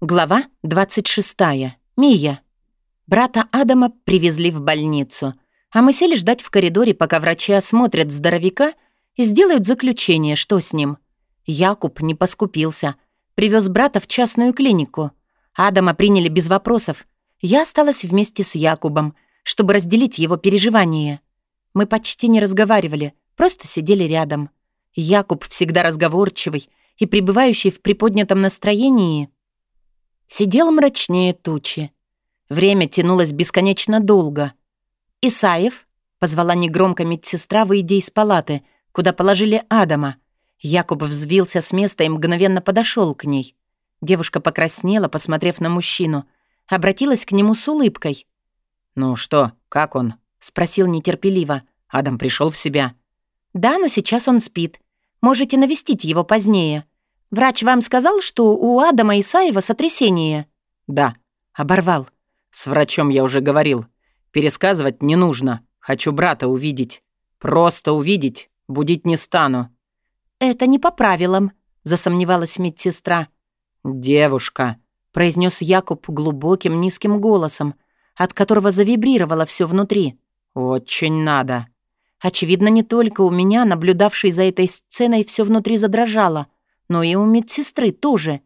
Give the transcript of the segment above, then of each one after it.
Глава 26. Мия. Брата Адама привезли в больницу, а мы сели ждать в коридоре, пока врачи осмотрят здоровяка и сделают заключение, что с ним. Якуб не поскупился. Привез брата в частную клинику. Адама приняли без вопросов. Я осталась вместе с Якубом, чтобы разделить его переживания. Мы почти не разговаривали, просто сидели рядом. Якуб всегда разговорчивый и пребывающий в приподнятом настроении — сидел мрачнее тучи. Время тянулось бесконечно долго. «Исаев?» — позвала негромко медсестра, выйдя из палаты, куда положили Адама. Якуб взвился с места и мгновенно подошел к ней. Девушка покраснела, посмотрев на мужчину. Обратилась к нему с улыбкой. «Ну что, как он?» — спросил нетерпеливо. Адам пришел в себя. «Да, но сейчас он спит. Можете навестить его позднее. Врач вам сказал, что у Адама Исаева сотрясение?» «Да». Оборвал. «С врачом я уже говорил. Пересказывать не нужно. Хочу брата увидеть. Просто увидеть. Будить не стану». «Это не по правилам», — засомневалась медсестра. «Девушка», — произнес Якуб глубоким низким голосом, от которого завибрировало все внутри. «Очень надо». Очевидно, не только у меня, наблюдавшей за этой сценой, все внутри задрожало — но и у медсестры тоже.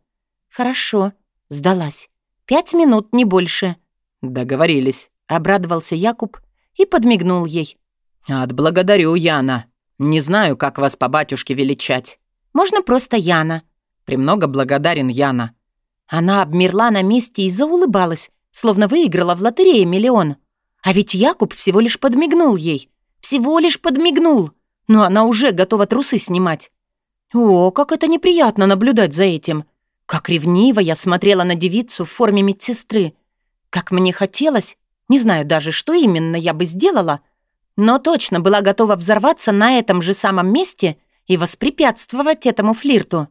Хорошо, сдалась. Пять минут, не больше. Договорились. Обрадовался Якуб и подмигнул ей. «Отблагодарю, Яна. Не знаю, как вас по батюшке величать». «Можно просто Яна». «Премного благодарен, Яна». Она обмерла на месте и заулыбалась, словно выиграла в лотерее миллион. А ведь Якуб всего лишь подмигнул ей. Всего лишь подмигнул. Но она уже готова трусы снимать. О, как это неприятно наблюдать за этим. Как ревниво я смотрела на девицу в форме медсестры. Как мне хотелось, не знаю даже, что именно я бы сделала, но точно была готова взорваться на этом же самом месте и воспрепятствовать этому флирту.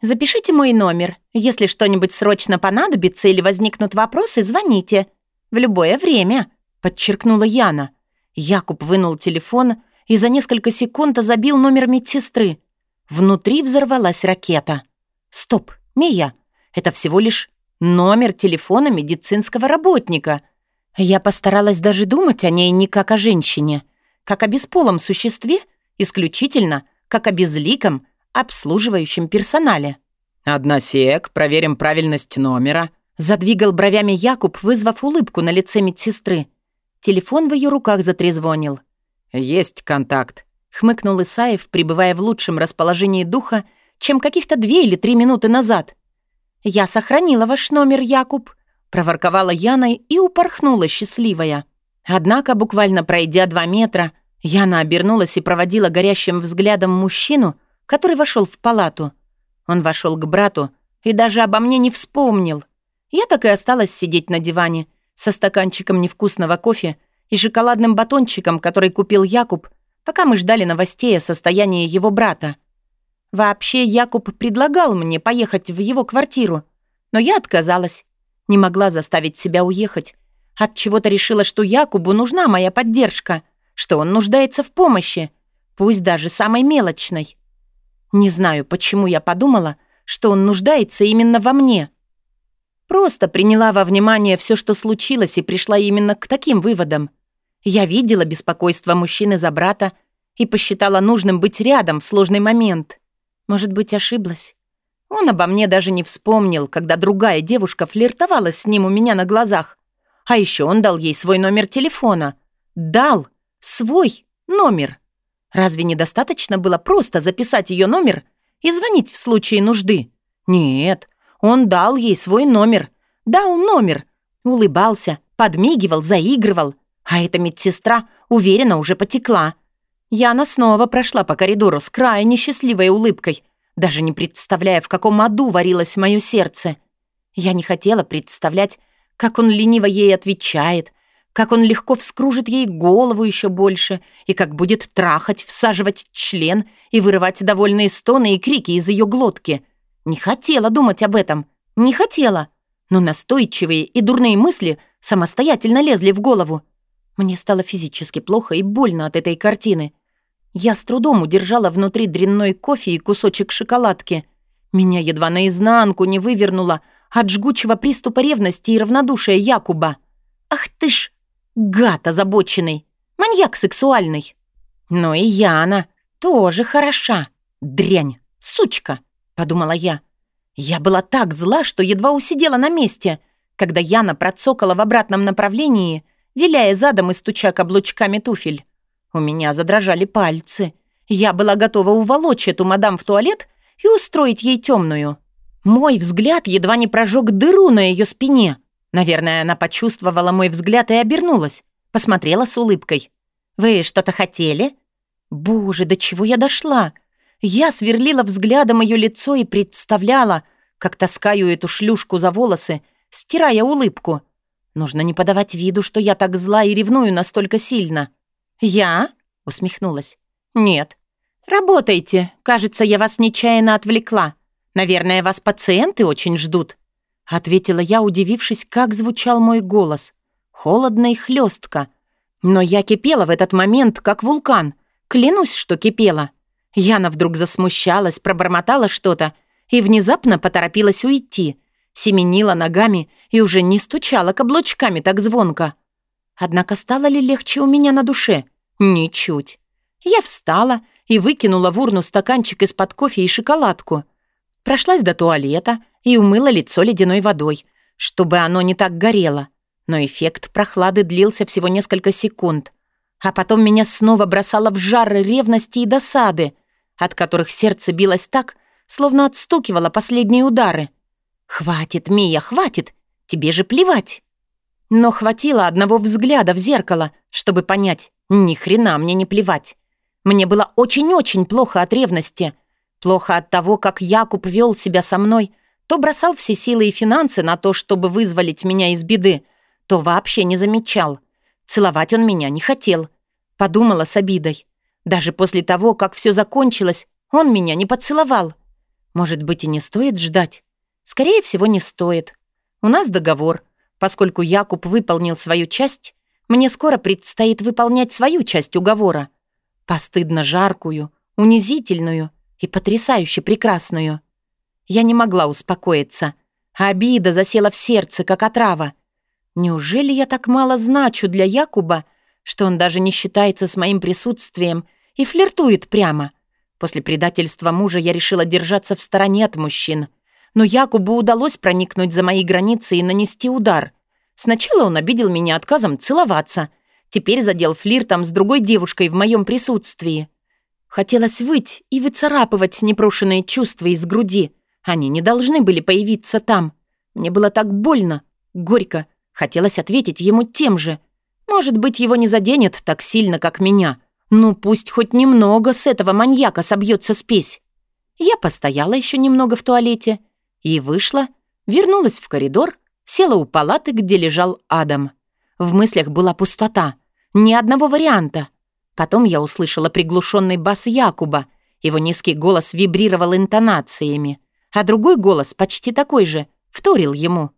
Запишите мой номер. Если что-нибудь срочно понадобится или возникнут вопросы, звоните. В любое время, подчеркнула Яна. Якуб вынул телефон и за несколько секунд забил номер медсестры. Внутри взорвалась ракета. «Стоп, Мия, это всего лишь номер телефона медицинского работника. Я постаралась даже думать о ней не как о женщине, как о бесполом существе, исключительно как о безликом, обслуживающем персонале». «Одна сек, проверим правильность номера», задвигал бровями Якуб, вызвав улыбку на лице медсестры. Телефон в ее руках затрезвонил. «Есть контакт хмыкнул Исаев, пребывая в лучшем расположении духа, чем каких-то две или три минуты назад. «Я сохранила ваш номер, Якуб», — проворковала Яна и упорхнула счастливая. Однако, буквально пройдя два метра, Яна обернулась и проводила горящим взглядом мужчину, который вошел в палату. Он вошел к брату и даже обо мне не вспомнил. Я так и осталась сидеть на диване со стаканчиком невкусного кофе и шоколадным батончиком, который купил Якуб, пока мы ждали новостей о состоянии его брата. Вообще, Якуб предлагал мне поехать в его квартиру, но я отказалась. Не могла заставить себя уехать. От чего-то решила, что Якубу нужна моя поддержка, что он нуждается в помощи, пусть даже самой мелочной. Не знаю, почему я подумала, что он нуждается именно во мне. Просто приняла во внимание все, что случилось, и пришла именно к таким выводам. Я видела беспокойство мужчины за брата и посчитала нужным быть рядом в сложный момент. Может быть, ошиблась? Он обо мне даже не вспомнил, когда другая девушка флиртовала с ним у меня на глазах. А еще он дал ей свой номер телефона. Дал свой номер. Разве недостаточно было просто записать ее номер и звонить в случае нужды? Нет, он дал ей свой номер. Дал номер. Улыбался, подмигивал, заигрывал. А эта медсестра уверенно уже потекла. Яна снова прошла по коридору с крайне счастливой улыбкой, даже не представляя, в каком аду варилось мое сердце. Я не хотела представлять, как он лениво ей отвечает, как он легко вскружит ей голову еще больше и как будет трахать, всаживать член и вырывать довольные стоны и крики из ее глотки. Не хотела думать об этом, не хотела. Но настойчивые и дурные мысли самостоятельно лезли в голову. Мне стало физически плохо и больно от этой картины. Я с трудом удержала внутри дрянной кофе и кусочек шоколадки. Меня едва наизнанку не вывернуло от жгучего приступа ревности и равнодушия Якуба. Ах ты ж, гад озабоченный, маньяк сексуальный. Но и Яна тоже хороша. Дрянь, сучка, подумала я. Я была так зла, что едва усидела на месте, когда Яна процокала в обратном направлении, виляя задом и стуча каблучками туфель. У меня задрожали пальцы. Я была готова уволочь эту мадам в туалет и устроить ей темную. Мой взгляд едва не прожег дыру на ее спине. Наверное, она почувствовала мой взгляд и обернулась. Посмотрела с улыбкой. «Вы что-то хотели?» Боже, до чего я дошла? Я сверлила взглядом ее лицо и представляла, как таскаю эту шлюшку за волосы, стирая улыбку. Нужно не подавать виду, что я так зла и ревную настолько сильно. «Я?» — усмехнулась. «Нет». «Работайте. Кажется, я вас нечаянно отвлекла. Наверное, вас пациенты очень ждут». Ответила я, удивившись, как звучал мой голос. Холодно и хлестко. Но я кипела в этот момент, как вулкан. Клянусь, что кипела. Яна вдруг засмущалась, пробормотала что-то и внезапно поторопилась уйти. Семенила ногами и уже не стучала каблучками так звонко. Однако стало ли легче у меня на душе? Ничуть. Я встала и выкинула в урну стаканчик из-под кофе и шоколадку. Прошлась до туалета и умыла лицо ледяной водой, чтобы оно не так горело. Но эффект прохлады длился всего несколько секунд. А потом меня снова бросало в жар ревности и досады — от которых сердце билось так, словно отстукивало последние удары. «Хватит, Мия, хватит! Тебе же плевать!» Но хватило одного взгляда в зеркало, чтобы понять, ни хрена мне не плевать. Мне было очень-очень плохо от ревности. Плохо от того, как Якуб вел себя со мной, то бросал все силы и финансы на то, чтобы вызволить меня из беды, то вообще не замечал. Целовать он меня не хотел. Подумала с обидой. Даже после того, как все закончилось, он меня не поцеловал. Может быть, и не стоит ждать? Скорее всего, не стоит. У нас договор. Поскольку Якуб выполнил свою часть, мне скоро предстоит выполнять свою часть уговора. Постыдно жаркую, унизительную и потрясающе прекрасную. Я не могла успокоиться. Обида засела в сердце, как отрава. Неужели я так мало значу для Якуба, что он даже не считается с моим присутствием и флиртует прямо. После предательства мужа я решила держаться в стороне от мужчин. Но Якубу удалось проникнуть за мои границы и нанести удар. Сначала он обидел меня отказом целоваться. Теперь задел флиртом с другой девушкой в моем присутствии. Хотелось выть и выцарапывать непрошенные чувства из груди. Они не должны были появиться там. Мне было так больно, горько. Хотелось ответить ему тем же. Может быть, его не заденет так сильно, как меня. Ну, пусть хоть немного с этого маньяка собьется спесь. Я постояла еще немного в туалете и вышла, вернулась в коридор, села у палаты, где лежал Адам. В мыслях была пустота, ни одного варианта. Потом я услышала приглушенный бас Якуба. Его низкий голос вибрировал интонациями, а другой голос, почти такой же, вторил ему.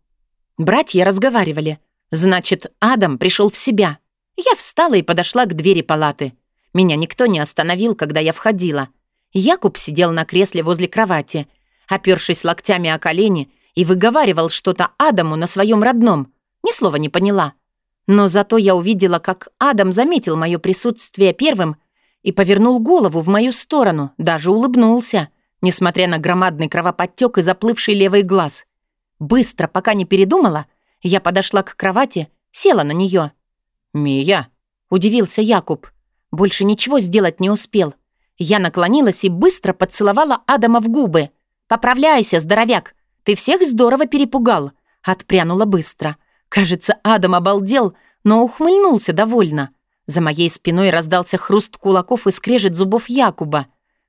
Братья разговаривали. Значит, Адам пришел в себя. Я встала и подошла к двери палаты. Меня никто не остановил, когда я входила. Якуб сидел на кресле возле кровати, опёршись локтями о колени, и выговаривал что-то Адаму на своем родном. Ни слова не поняла. Но зато я увидела, как Адам заметил мое присутствие первым и повернул голову в мою сторону, даже улыбнулся, несмотря на громадный кровоподтек и заплывший левый глаз. Быстро, пока не передумала, я подошла к кровати, села на нее. «Мия!» — удивился Якуб. Больше ничего сделать не успел. Я наклонилась и быстро поцеловала Адама в губы. «Поправляйся, здоровяк! Ты всех здорово перепугал!» Отпрянула быстро. Кажется, Адам обалдел, но ухмыльнулся довольно. За моей спиной раздался хруст кулаков и скрежет зубов Якуба.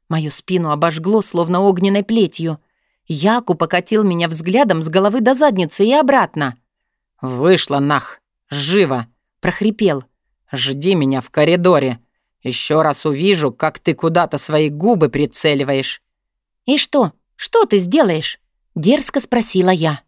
Мою спину обожгло, словно огненной плетью. Якуб покатил меня взглядом с головы до задницы и обратно. «Вышла нах! Живо!» — прохрипел. «Жди меня в коридоре!» Еще раз увижу, как ты куда-то свои губы прицеливаешь». «И что? Что ты сделаешь?» — дерзко спросила я.